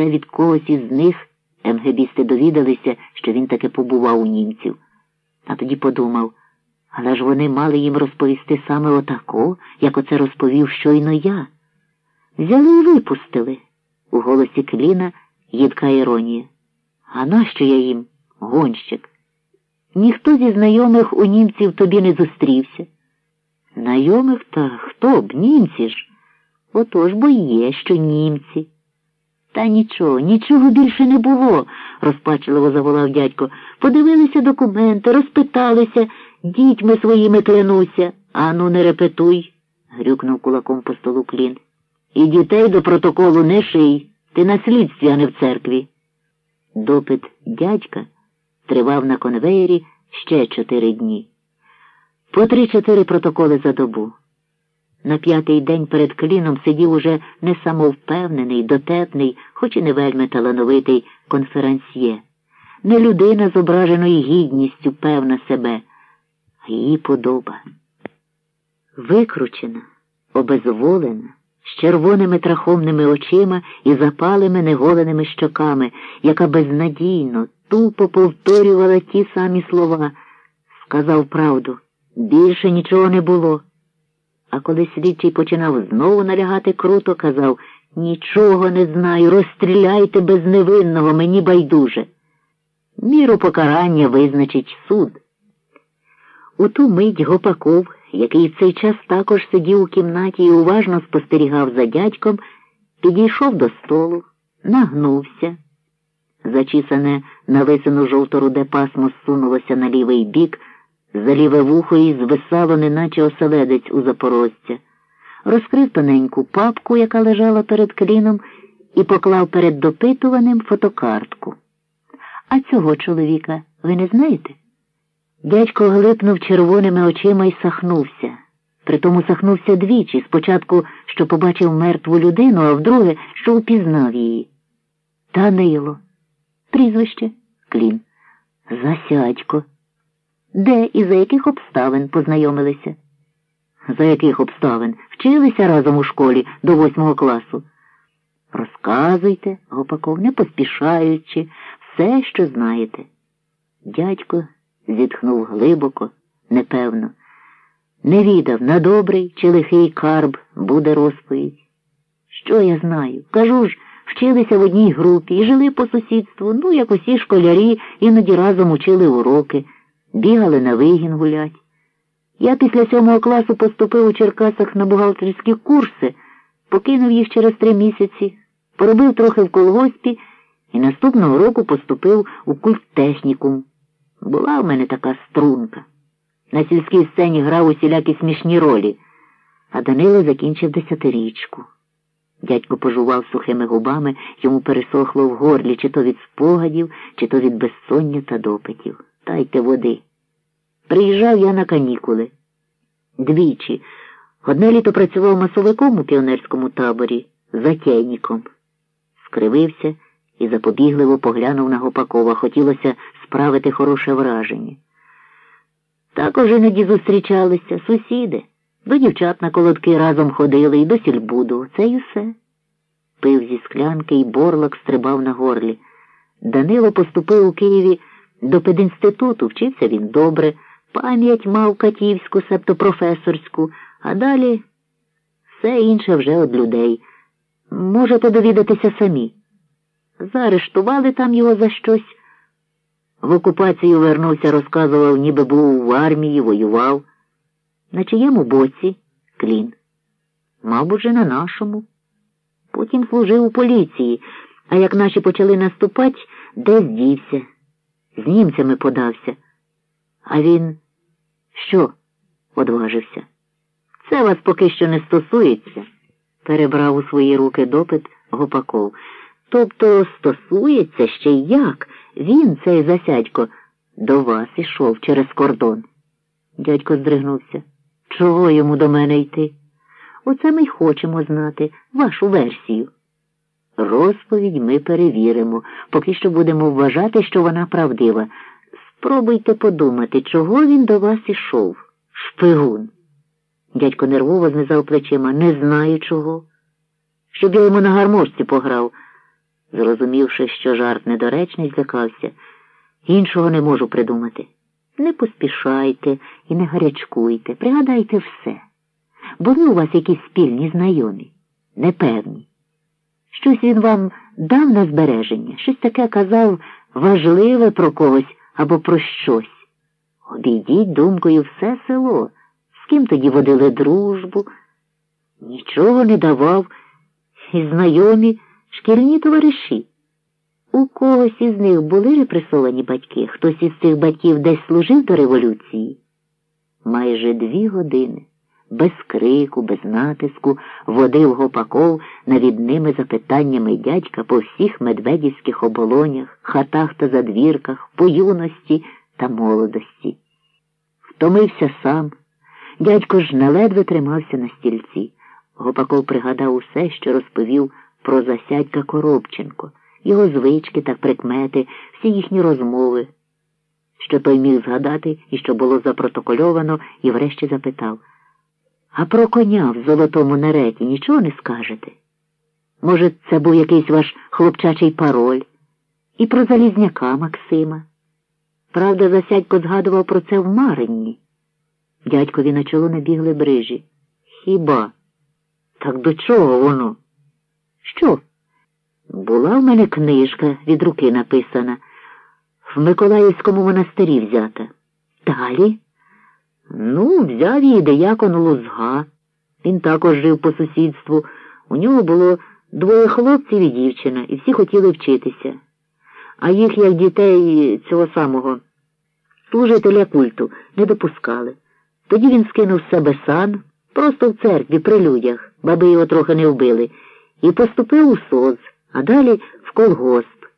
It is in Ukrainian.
це від когось із них МГБісти довідалися, що він таки побував у німців. А тоді подумав, але ж вони мали їм розповісти саме отако, як оце розповів щойно я. Взяли і випустили. У голосі Кліна їдка іронія. А нащо я їм, гонщик? Ніхто зі знайомих у німців тобі не зустрівся. Знайомих та хто б, німці ж? Отож бо є, що німці. Та нічого, нічого більше не було, розпачливо заволав дядько. Подивилися документи, розпиталися, дітьми своїми клянуся. Ану, не репетуй, грюкнув кулаком по столу клін. І дітей до протоколу не ший. Ти на слідстві, а не в церкві. Допит дядька тривав на конвеєрі ще чотири дні. По три-чотири протоколи за добу. На п'ятий день перед кліном сидів уже не самовпевнений, дотепний, хоч і не вельми талановитий конферансьє, не людина з ображеною гідністю певна себе, а її подоба. Викручена, обезволена, з червоними трахомними очима і запалими неголеними щоками, яка безнадійно, тупо повторювала ті самі слова, сказав правду. Більше нічого не було. А коли слідчий починав знову налягати круто, казав нічого не знаю, розстріляйте безневинного, мені байдуже. Міру покарання визначить суд. У ту мить Гопаков, який в цей час також сидів у кімнаті і уважно спостерігав за дядьком, підійшов до столу, нагнувся. Зачісане на лисину жовто-руде пасмо зсунулося на лівий бік. За ліве вухо їй звисало, неначе оселедець у запорожця, розкрив тоненьку папку, яка лежала перед кліном, і поклав перед допитуваним фотокартку. А цього чоловіка ви не знаєте? Дядько глипнув червоними очима і сахнувся. Притому сахнувся двічі, спочатку, що побачив мертву людину, а вдруге, що упізнав її. Данило. Прізвище Клін. Засядько. Де і за яких обставин познайомилися? За яких обставин? Вчилися разом у школі до восьмого класу. Розказуйте, Гопаков, не поспішаючи, все, що знаєте. Дядько зітхнув глибоко, непевно. Не відав, на добрий чи лихий карб буде розповідь. Що я знаю? Кажу ж, вчилися в одній групі і жили по сусідству, ну, як усі школярі, іноді разом учили уроки бігали на вигін гулять. Я після сьомого класу поступив у Черкасах на бухгалтерські курси, покинув їх через три місяці, поробив трохи в колгоспі і наступного року поступив у культтехнікум. Була в мене така струнка. На сільській сцені грав усілякі смішні ролі, а Данило закінчив десятирічку. Дядько пожував сухими губами, йому пересохло в горлі, чи то від спогадів, чи то від безсоння та допитів. Дайте води. Приїжджав я на канікули. Двічі. Одне літо працював масовиком у піонерському таборі, затейником. Скривився і запобігливо поглянув на Гопакова. Хотілося справити хороше враження. Також іноді зустрічалися сусіди. До дівчат на колодки разом ходили і до сільбуду. Це й усе. Пив зі склянки і борлак стрибав на горлі. Данило поступив у Києві. До пединституту вчився він добре, пам'ять мав катівську, себто професорську, а далі все інше вже од людей. Можете довідатися самі. Заарештували там його за щось. В окупацію вернувся, розказував, ніби був в армії, воював. На чиєму боці клін. Мабуть, же на нашому. Потім служив у поліції, а як наші почали наступати, десь дівся з німцями подався. А він що? одважився. Це вас поки що не стосується, перебрав у свої руки допит Гопаков. Тобто стосується ще й як? Він, цей засядько, до вас ішов через кордон. Дядько здригнувся. Чого йому до мене йти? Оце ми й хочемо знати вашу версію. Розповідь ми перевіримо, поки що будемо вважати, що вона правдива. Спробуйте подумати, чого він до вас ішов. Шпигун. Дядько нервово знизав плечима. Не знаю чого. Щоб я йому на гармошці пограв. Зрозумівши, що жарт недоречний, злякався. Іншого не можу придумати. Не поспішайте і не гарячкуйте, пригадайте все. Були у вас якісь спільні знайомі, непевні. Щось він вам дав на збереження, щось таке казав важливе про когось або про щось. Обійдіть думкою все село, з ким тоді водили дружбу, нічого не давав, і знайомі шкільні товариші. У когось із них були репресовані батьки, хтось із цих батьків десь служив до революції. Майже дві години, без крику, без натиску, водив гопаков навідними запитаннями дядька по всіх медведівських оболонях, хатах та задвірках, по юності та молодості. Втомився сам. Дядько ж неледве тримався на стільці. Гопаков пригадав усе, що розповів про засядька Коробченко його звички та прикмети, всі їхні розмови, що той міг згадати і що було запротокольовано, і врешті запитав А про коня в золотому нареті нічого не скажете? Може, це був якийсь ваш хлопчачий пароль? І про Залізняка Максима. Правда, засядько згадував про це в Маринні. Дядькові на чоло набігли брижі. Хіба? Так до чого воно? Що? Була в мене книжка від руки написана, в Миколаївському монастирі взята. Далі? Ну, взяв її деякон Лузга. Він також жив по сусідству. У нього було двоє хлопців і дівчина, і всі хотіли вчитися. А їх, як дітей цього самого служителя культу, не допускали. Тоді він скинув себе сан, просто в церкві при людях, баби його трохи не вбили, і поступив у соц а далі в колгосп.